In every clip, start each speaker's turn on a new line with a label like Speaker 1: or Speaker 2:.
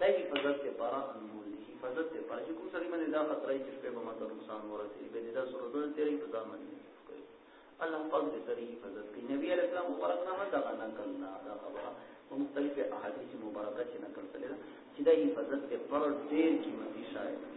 Speaker 1: دا حفاظت لپاره انمول دي حفاظت لپاره چې کوم سړي باندې دا خطر چې شپه به ماته نقصان ورسي به دا سره ځان تیرې په ځان باندې کوي الله پاک دې سړي حفاظت کوي نبی عليه السلام مبارک نامه دا غنا کړنا دا خبره په مختلف احادیث مبارکه چې نقل کړل چې دا حفاظت کې پر ډېر قیمتي شاید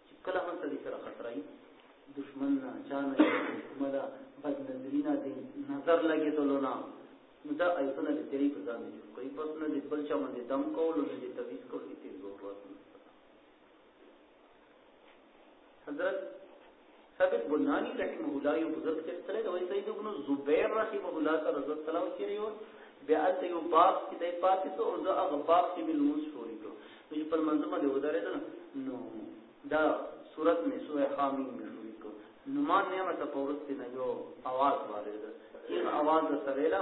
Speaker 1: چې کله هم سړي سره خطر وي دشمن نه چا نه کومه ده بد نظري نه دی نظر لګېدلو نه نو دا ایتونه د تیری په ځان دي کوئی پس نه د بل چا باندې دم کول او د تویز کول هیڅ ضرورت نشته حضرت ثابت بناني رحمه الله یو بزرګ تستلی دی وایي سید ابن زبیر رحمه الله ته رسول سلام تیری و بیا هلته یو باغ کې دی پاتې سو او زه هغه باغ کې مې لمونځ شروع کړو نو چې پر منځ باندې ودرېدل نو دا صورت مې سوره حامیم مې شروع کړو نو ما نعمت په ورځ کې نه یو اواز واورېده هغه اواز د سویلا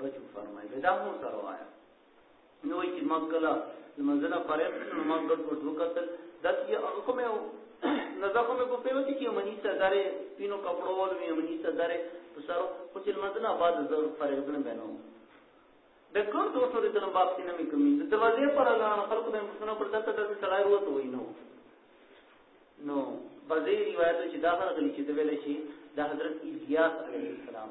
Speaker 1: بچو فرمایي دا مور سره وایا نو چې ما کله منځنه فارغ نو ما ګډ ګډ وکتل دا چې هغه کومه نزا خو مې په پیو کې چې منی سردارې پینو کپړو ول مې منی سردارې په سره خو چې منځنه بعد زر فارغ نه بنو د کوم دوه سره د باپ کې نه مې کمی د دروازې پر لاله خلکو به مسنه پر دته د سړای وته وای نو نو بځې روایت چې دا هغه چې د ویل شي د حضرت الیاس علیه السلام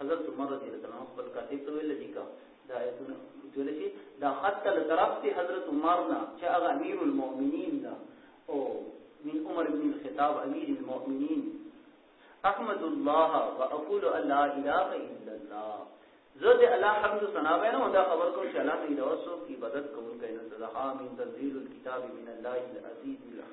Speaker 1: حضرت عمر رضی الله عنه خپل کاتب ته ویل لیکه دا ایتونه ویل شي دا خط له طرف ته حضرت عمر نه چې هغه امیر المؤمنین ده او من عمر بن الخطاب امیر المؤمنین احمد الله واقول لا اله الا الله زه د الله حمد و ثنا بیان او دا خبر کوم چې الله دې دا وسو عبادت قبول کړي نو دا حامین تنزيل الكتاب من الله العزيز الحميد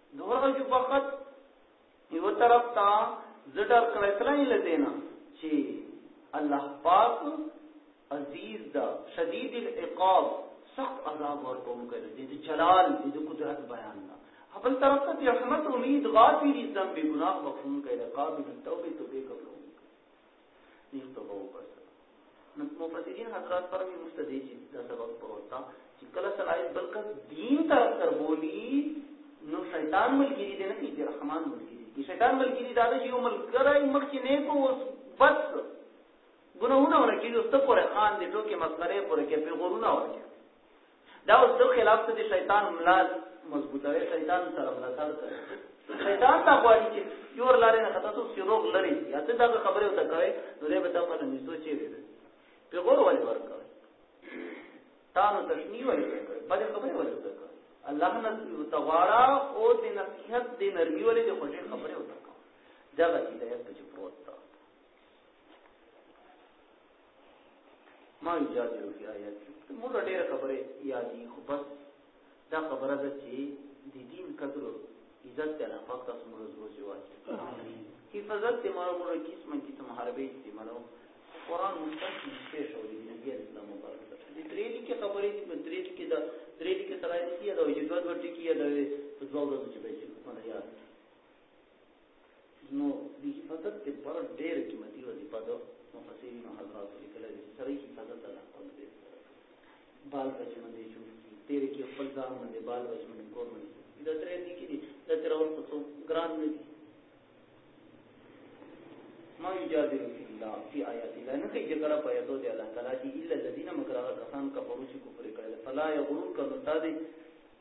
Speaker 1: دغه چې فقط یو طرف ته زړه کړه کړه نه لدینا چې الله پاک عزیز دا شدید العقاب سخت عذاب ورکوم کوي د دې جلال د دې قدرت بیان دا خپل طرف ته رحمت امید غافر ذنب ګناه بخښون کوي قابل التوبه توبه کوي نیغ توبه وباسه مفسرین حضرات پر می مست دی چې دا سبق پروتا چې کله سړی بلکل دین طرف تر بولی نو شیطان ملګری دی نه کیږي رحمان ملګری دی شیطان ملګری دا دی یو ملګری مخکې نه کو اوس بس ګناهونه ورکیږي اوس ته پورې خان دی ټوکې مسخره پورې کې په غرونه ورکیږي دا اوس د خلاف ته شیطان ملا مضبوطوي شیطان سره ملاتړ کوي شیطان دا غواړي چې یور لارې نه خطا څوک چې روغ لري یا ته دا خبره وته کوي نو دې به تاسو نه نشو چې وي په غور ولې ورکوي تاسو تشنی ولې ورکوي په دې خبره ولې ورکوي الله نه تغواړه او د نصیحت د نرمي ولې د خوشي خبره وته کوي دا به هدایت ته پروت ما یجادلو فی آیات موږ ډېر خبره یادې خو بس دا خبره ده چې د دین قدر عزت ته نه فقط تاسو موږ روزي واچي حفاظت ته مارو موږ قسم قسم حربې دي مړو قرآن مستقیم نشته شو د نبی اسلام مبارک د درې لیکه خبرې دي په درې لیکه دا درې لیکه سره دي دا وجدان ورته کیه دا په دوه ورځو کې به څه کومه یاد نو د حفاظت د پر ډېر قیمتي وظیفه ده مفسرین حضرات لیکل دي سړی حفاظت د خپل دې سره بال بچنه دې شو تیرې کې خپل ځان باندې بال بچنه کور باندې دا ترې دي کې دي دا تر اور څو ګران نه دي ما یجادل فی الله فی آیات الله نه کې جګړه په یادو دی الله تعالی چې الا الذين مگر هغه کسان کفرو چې کفر کړل فلا یغرور کله تا دې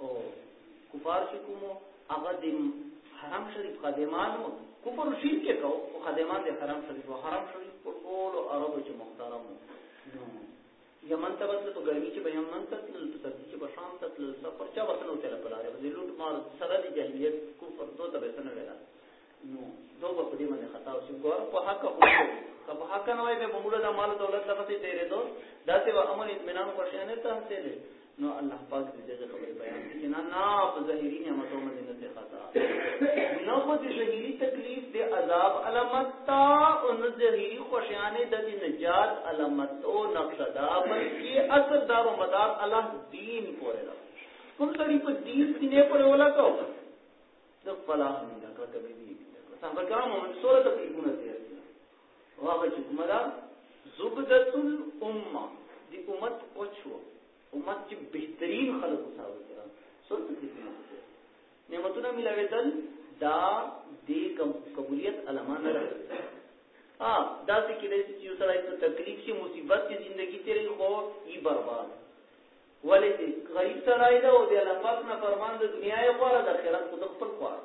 Speaker 1: او کفار چې کومو هغه د حرم شریف خادمانو کفر او شرک یې کاو او خادمان د حرم شریف او حرم شریف په ټولو عربو چې محترم نو یمن ته وصل په ګرمي کې به یمن ته تلل په سردي کې به شام ته تلل سفر چا وصل وته لپاره د لوټ مار سره د جاهلیت کفر دوه ته به څنګه ویل نو دوه په دې باندې خطا او څنګه په حق خو که په حق نه وای به موږ د مال دولت څخه ته تیرې دو دا ته امن اطمینان خوشاله ته حاصل نو الله پاک دې دې خبرې بیان کړي نه نه په ظاهري نعمتو باندې نه خطا نو په دې ظاهري تکلیف دې عذاب علامت تا او نو ظاهري خوشاله د نجات علامت او نقشه دا بلکې اصل دار و مدار الله دین پورې دا کوم سړي په دین کې نه پرې ولا کو د خپل اخلي دا کړه کبي دي صحابه کرام هم سوره تکلیفونه تیر دي هغه چې کومه ده زبدت الامه دي امت پوچو امت چې بهترین خلق صحابه کرام سوره تکلیفونه تیر نعمتونه ملاویدل دا د قبولیت علامه نه ده ها دا څه کې چې یو سړی ته تکلیف شي مصیبت کې ژوندۍ تیرې خو یې برباد ولی چی غریب سړی ده او د الله پاک نه فرمان د دنیا یې غواره د آخرت خو د خپل غواره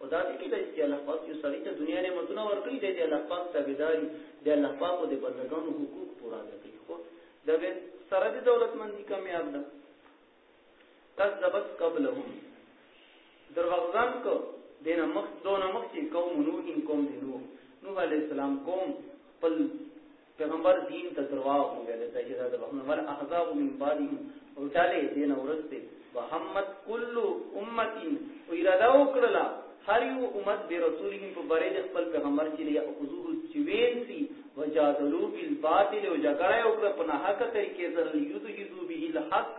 Speaker 1: او دا چې کله چې الله پاک یو سړی ته دنیا نعمتونه ورکړي دی د الله پاک تابعداري د الله پاک او د بندګانو حقوق پورا کوي خو دا به سره د دولتمندي کامیاب ده کذبت قبلهم دروغجن کو دینه مخ دونه مخ چې قوم نوح ان قوم دی نوح نوح علی السلام قوم خپل پیغمبر دین ته درواغ وویل ځکه چې دا د بخنه ول احزاب من بعدهم او ډلې دین ورسته وهمت کل امتین او اراده وکړه هر یو امت به رسولهم په بری د خپل پیغمبر چې له حضور چوین سی وجادلو بالباطل او جګړه وکړه په نه حق طریقې سره یوذ یذو به الحق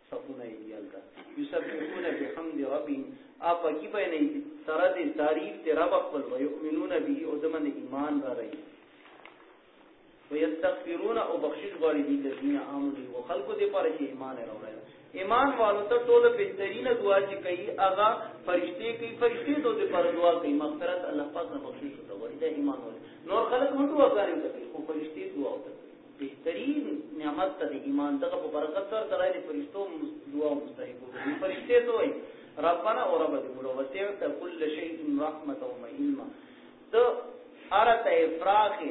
Speaker 1: صفونه یې دی هلته یسبحون بحمد ربهم آ پکې به نه سره دې تعریف دې رب خپل و یؤمنون به او دمن ایمان را رہی ويستغفرون او بخشش غواړي دي الذين امنوا او خلق دې پر چې ایمان راوړل ایمان والو ته ټول بهترینه دعا چې کوي هغه فرشتي کوي فرشتي دوی دې پر دعا کوي مغفرت الله پاک نه بخشش وکړي دا ایمان ول نور خلق هم دعا کوي خو فرشتي دعا وکړي بهترین نعمت ته د ایمان دغه په برکت سره سره د فرشتو دعا مستحق وي فرشته ته وي ربنا او رب دې موږ وسعت كل شيء رحمه او علما ته ارته افراخ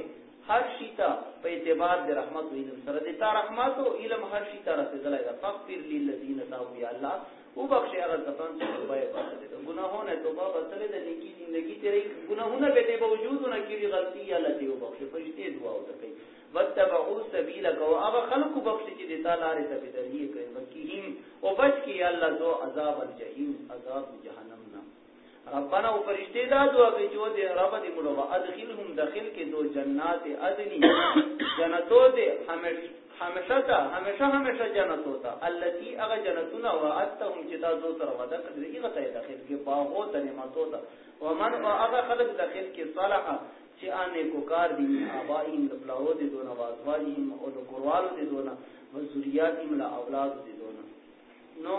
Speaker 1: هر شي ته په اعتبار د رحمت او علم سره د تا رحمت او علم هر شي ته رسیدلای دا فقیر للذین تابوا یا الله وبخشي هغه کسان چې توبه یې وکړه د ګناهونو توبه وکړه د نیکی ژوندۍ تیرې ګناهونه به دې باوجودونه کړي غلطي یا لته وبخشي فرشتي دعا وکړي وتبعوا سبيلك او هغه خلق بخشي چې د تعالی لپاره ته بدري کوي وکيهم او بچ کی الله ذو عذاب الجحیم عذاب جهنم ربنا او فرشتي دا دعا کوي چې دې رب دې مړو ادخلهم داخل کې دو جنات ادنی جنتو دې همیشه همیشه تا همیشه همیشه جنتو تا التي اغه جنتونه وعدتهم چې دا دو سره وعده کړې دې غته داخل کې باغو ته نعمتو تا ومن اغه خلق داخل کې صالح چې ان کو کار دي ابائهم لبلاو دې دونه وازواجهم او د کوروالو دې دونه وذریاتهم لا اولاد دې دونه نو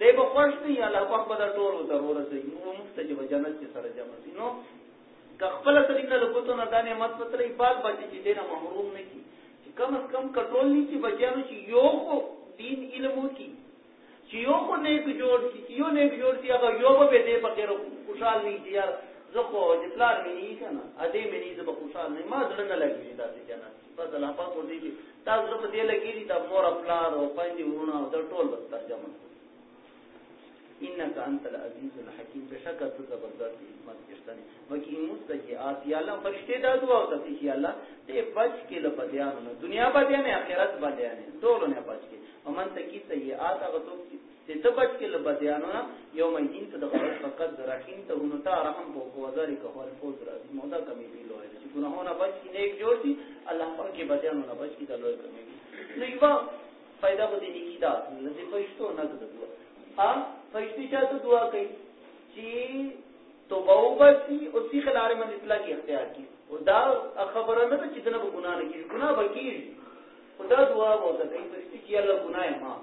Speaker 1: دی به خوښ وي الله پاک به دا ټول ته ورسوي موږ به مفته چې به جنت کې سره جمع شي نو که خپل طریقه له کوتو نه دا نعمت پتلې بال بچي چې دینه محروم نه کی چې کم از کم کنټرول نه کی بچیانو چې یو خو دین علم وکي چې یو خو نیک جوړ کی چې یو نیک جوړ کی هغه یو به دې په خیر خوشحال نه کی یار زه خو چې پلان مې نه کنه ا دې مې نه زه به خوشحال نه ما زړه نه لګي دا چې جنت بس الله پاک ورته دي دا زړه په دې لګېږي دا مور پلار او خويندې ورونه او دا ټول بس ترجمه انك انت العزيز الحكيم بشک ته زبردست حکمت کشتنه وکي مستجئات یا الله فرشته دا دعا او ته یا الله ته بچ کې له بدیانو دنیا بدیانه آخرت بدیانه ټول نه بچ کې ومن تکي سیئات هغه څوک دی ته بچ کې له بدیانو نه یو مهین ته د غرض فقط د رحیم ته هونو ته رحم په کو وزاري که هو الفوز راځي مودا کمی دی لوی چې ګناهونه بچ کې نیک جوړ دي الله پاک کې بدیانو نه بچ کې د لوی کمی دی نو یو فائدہ به دي کی دا لږه پښتو نه د دعا ا پښتي چا ته دعا کوي چې توبه وباسي او سی خلاره من اطلاع کې اختیار کی او دا خبره نه چې دنه ګناه نه کیږي ګناه به کیږي خدا دعا وکړي چې الله ګناه معاف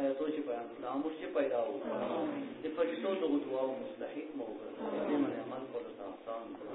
Speaker 1: ایا تو چې بیان کړه موږ چې پیدا وو د فرشتو د دعا او مستحق مو وکړه دې باندې عمل کول ته آسان کړو